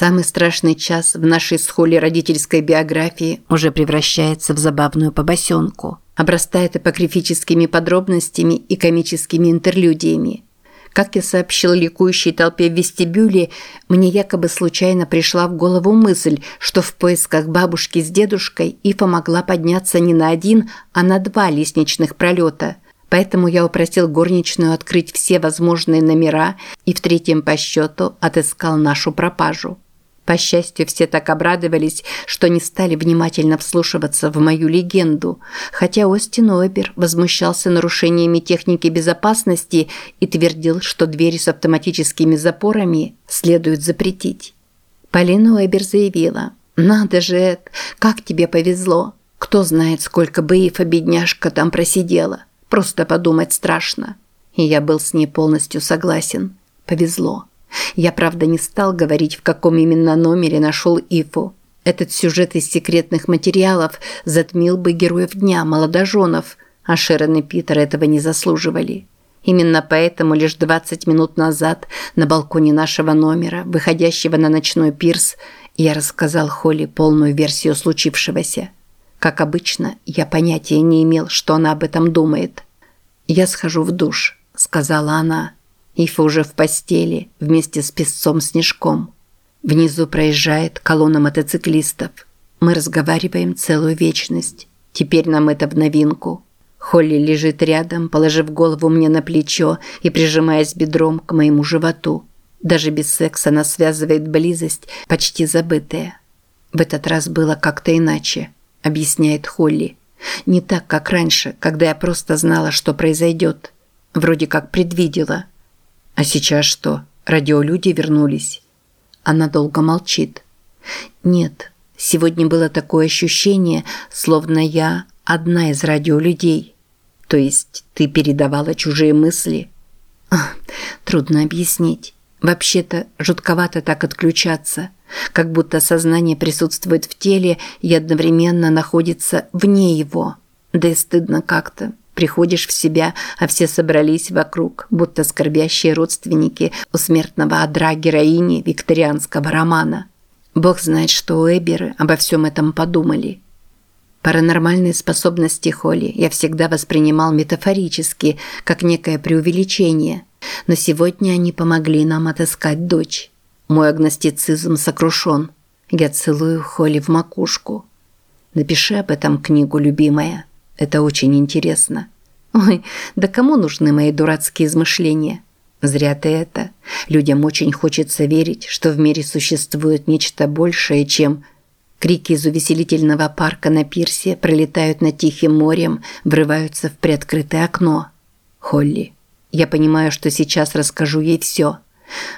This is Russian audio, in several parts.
Самый страшный час в нашей с родительской биографии уже превращается в забавную побосенку, обрастает апокрифическими подробностями и комическими интерлюдиями. Как я сообщил ликующей толпе в вестибюле, мне якобы случайно пришла в голову мысль, что в поисках бабушки с дедушкой Ифа могла подняться не на один, а на два лестничных пролета. Поэтому я упросил горничную открыть все возможные номера и в третьем по счету отыскал нашу пропажу. По счастью, все так обрадовались, что не стали внимательно вслушиваться в мою легенду, хотя Остин Ойбер возмущался нарушениями техники безопасности и твердил, что двери с автоматическими запорами следует запретить. Полина Ойбер заявила, «Надо же, Эд, как тебе повезло! Кто знает, сколько бы Ифа, бедняжка, там просидела. Просто подумать страшно». И я был с ней полностью согласен. Повезло. Я, правда, не стал говорить, в каком именно номере нашел Ифу. Этот сюжет из секретных материалов затмил бы героев дня, молодоженов, а Шерон и Питер этого не заслуживали. Именно поэтому лишь 20 минут назад на балконе нашего номера, выходящего на ночной пирс, я рассказал Холли полную версию случившегося. Как обычно, я понятия не имел, что она об этом думает. «Я схожу в душ», – сказала она. Ифа уже в постели вместе с песцом Снежком. Внизу проезжает колонна мотоциклистов. Мы разговариваем целую вечность. Теперь нам это в новинку. Холли лежит рядом, положив голову мне на плечо и прижимаясь бедром к моему животу. Даже без секса нас связывает близость, почти забытая. В этот раз было как-то иначе, объясняет Холли. Не так, как раньше, когда я просто знала, что произойдет. Вроде как предвидела – а сейчас что? Радиолюди вернулись. Она долго молчит. Нет, сегодня было такое ощущение, словно я одна из радиолюдей. То есть ты передавала чужие мысли? Ах, трудно объяснить. Вообще-то жутковато так отключаться, как будто сознание присутствует в теле и одновременно находится вне его. Да и стыдно как-то. Приходишь в себя, а все собрались вокруг, будто скорбящие родственники у смертного одра героини викторианского романа. Бог знает, что Эберы обо всем этом подумали. Паранормальные способности Холли я всегда воспринимал метафорически, как некое преувеличение. Но сегодня они помогли нам отыскать дочь. Мой агностицизм сокрушен. Я целую Холли в макушку. Напиши об этом книгу, любимая. Это очень интересно. Ой, да кому нужны мои дурацкие измышления? Зря ты это. Людям очень хочется верить, что в мире существует нечто большее, чем... Крики из увеселительного парка на пирсе пролетают над Тихим морем, врываются в приоткрытое окно. Холли. Я понимаю, что сейчас расскажу ей все.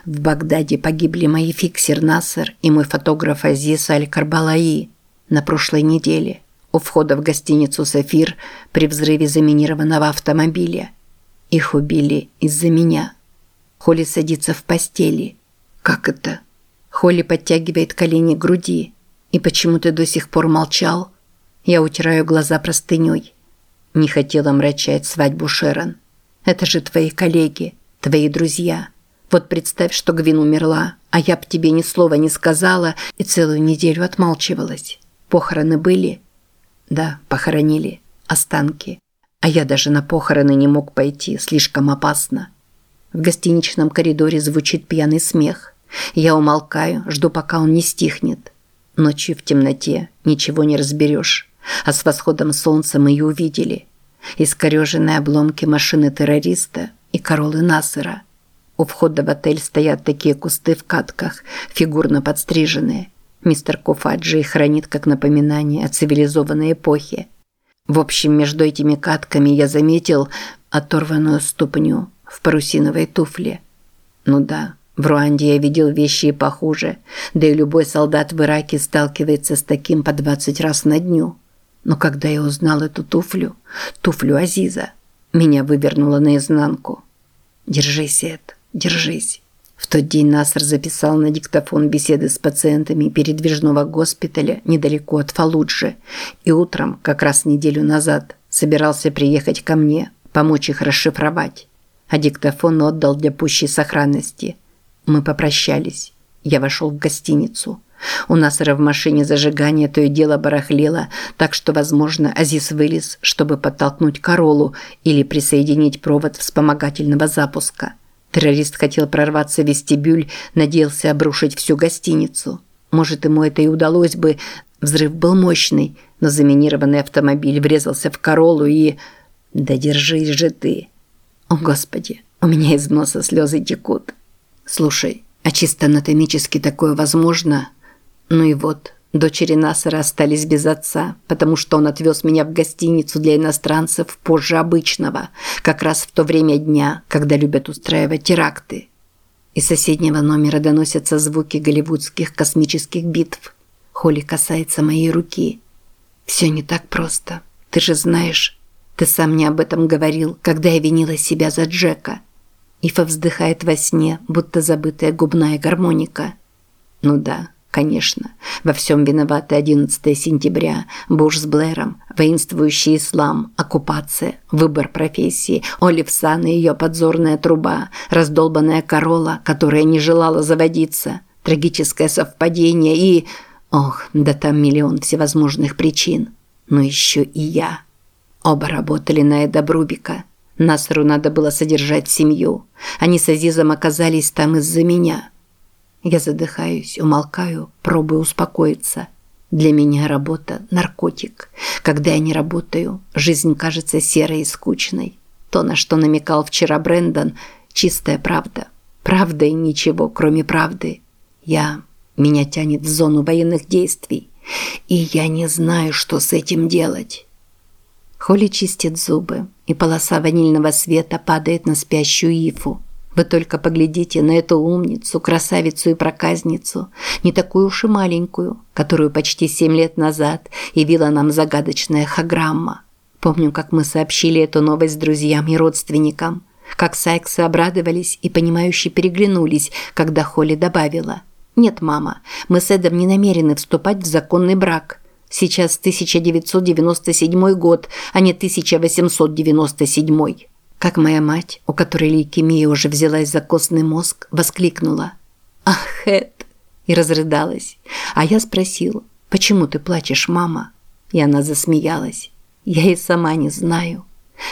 В Багдаде погибли мои фиксер Насер и мой фотограф Азиз Аль-Карбалаи на прошлой неделе у входа в гостиницу «Сафир» при взрыве заминированного автомобиля. Их убили из-за меня. Холли садится в постели. Как это? Холли подтягивает колени к груди. И почему ты до сих пор молчал? Я утираю глаза простыней. Не хотела мрачать свадьбу Шерон. Это же твои коллеги, твои друзья. Вот представь, что Гвин умерла, а я б тебе ни слова не сказала и целую неделю отмалчивалась. Похороны были – да, похоронили. Останки. А я даже на похороны не мог пойти, слишком опасно. В гостиничном коридоре звучит пьяный смех. Я умолкаю, жду, пока он не стихнет. Ночью в темноте ничего не разберешь. А с восходом солнца мы и увидели. Искореженные обломки машины террориста и королы Насыра. У входа в отель стоят такие кусты в катках, фигурно подстриженные. Мистер Куфаджи хранит как напоминание о цивилизованной эпохе. В общем, между этими катками я заметил оторванную ступню в парусиновой туфле. Ну да, в Руанде я видел вещи и похуже, да и любой солдат в Ираке сталкивается с таким по 20 раз на дню. Но когда я узнал эту туфлю, туфлю Азиза, меня вывернуло наизнанку. Держись, Эд, держись. В тот день Наср записал на диктофон беседы с пациентами передвижного госпиталя недалеко от Фалуджи и утром, как раз неделю назад, собирался приехать ко мне, помочь их расшифровать. А диктофон отдал для пущей сохранности. Мы попрощались. Я вошел в гостиницу. У Насара в машине зажигание то и дело барахлело, так что, возможно, Азиз вылез, чтобы подтолкнуть Королу или присоединить провод вспомогательного запуска. Террорист хотел прорваться в вестибюль, надеялся обрушить всю гостиницу. Может, ему это и удалось бы. Взрыв был мощный, но заминированный автомобиль врезался в Королу и... Да держись же ты. О, Господи, у меня из носа слезы текут. Слушай, а чисто анатомически такое возможно? Ну и вот, дочери Насара остались без отца, потому что он отвез меня в гостиницу для иностранцев позже обычного, как раз в то время дня, когда любят устраивать теракты. Из соседнего номера доносятся звуки голливудских космических битв. Холли касается моей руки. Все не так просто. Ты же знаешь, ты сам мне об этом говорил, когда я винила себя за Джека. Ифа вздыхает во сне, будто забытая губная гармоника. Ну да, конечно. Во всем виноваты 11 сентября, Буш с Блэром, воинствующий ислам, оккупация, выбор профессии, Олив Сан и ее подзорная труба, раздолбанная корола, которая не желала заводиться, трагическое совпадение и... Ох, да там миллион всевозможных причин. Но еще и я. Оба работали на Эда Брубика. Насру надо было содержать семью. Они с Азизом оказались там из-за меня. Я задыхаюсь, умолкаю, пробую успокоиться. Для меня работа – наркотик. Когда я не работаю, жизнь кажется серой и скучной. То, на что намекал вчера Брэндон – чистая правда. Правда и ничего, кроме правды. Я... Меня тянет в зону военных действий. И я не знаю, что с этим делать. Холли чистит зубы, и полоса ванильного света падает на спящую Ифу. Вы только поглядите на эту умницу, красавицу и проказницу, не такую уж и маленькую, которую почти семь лет назад явила нам загадочная хаграмма. Помню, как мы сообщили эту новость друзьям и родственникам, как Сайксы обрадовались и понимающе переглянулись, когда Холли добавила «Нет, мама, мы с Эдом не намерены вступать в законный брак». Сейчас 1997 год, а не 1897. Как моя мать, у которой лейкемия уже взялась за костный мозг, воскликнула «Ах, Эд!» и разрыдалась. А я спросил «Почему ты плачешь, мама?» И она засмеялась. Я и сама не знаю.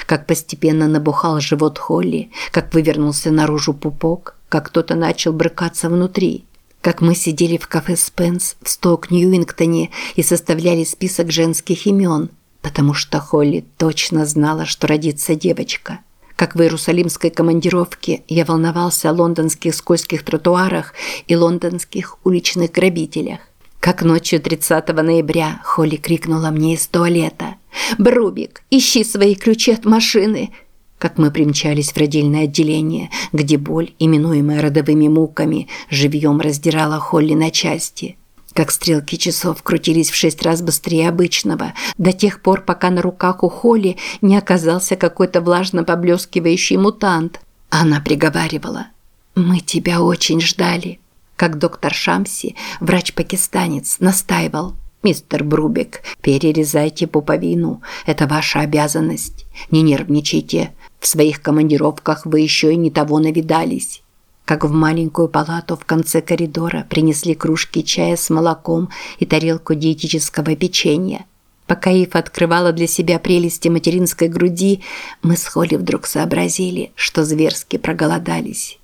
Как постепенно набухал живот Холли, как вывернулся наружу пупок, как кто-то начал брыкаться внутри – как мы сидели в кафе «Спенс» в Сток-Ньюингтоне и составляли список женских имен, потому что Холли точно знала, что родится девочка. Как в иерусалимской командировке я волновался о лондонских скользких тротуарах и лондонских уличных грабителях. Как ночью 30 ноября Холли крикнула мне из туалета «Брубик, ищи свои ключи от машины!» как мы примчались в родильное отделение, где боль, именуемая родовыми муками, живьем раздирала Холли на части. Как стрелки часов крутились в шесть раз быстрее обычного, до тех пор, пока на руках у Холли не оказался какой-то влажно поблескивающий мутант. Она приговаривала «Мы тебя очень ждали». Как доктор Шамси, врач-пакистанец, настаивал «Мистер Брубик, перерезайте пуповину. Это ваша обязанность. Не нервничайте. В своих командировках вы еще и не того навидались. Как в маленькую палату в конце коридора принесли кружки чая с молоком и тарелку диетического печенья. Пока Ив открывала для себя прелести материнской груди, мы с Холли вдруг сообразили, что зверски проголодались.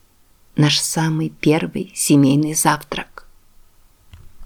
Наш самый первый семейный завтрак.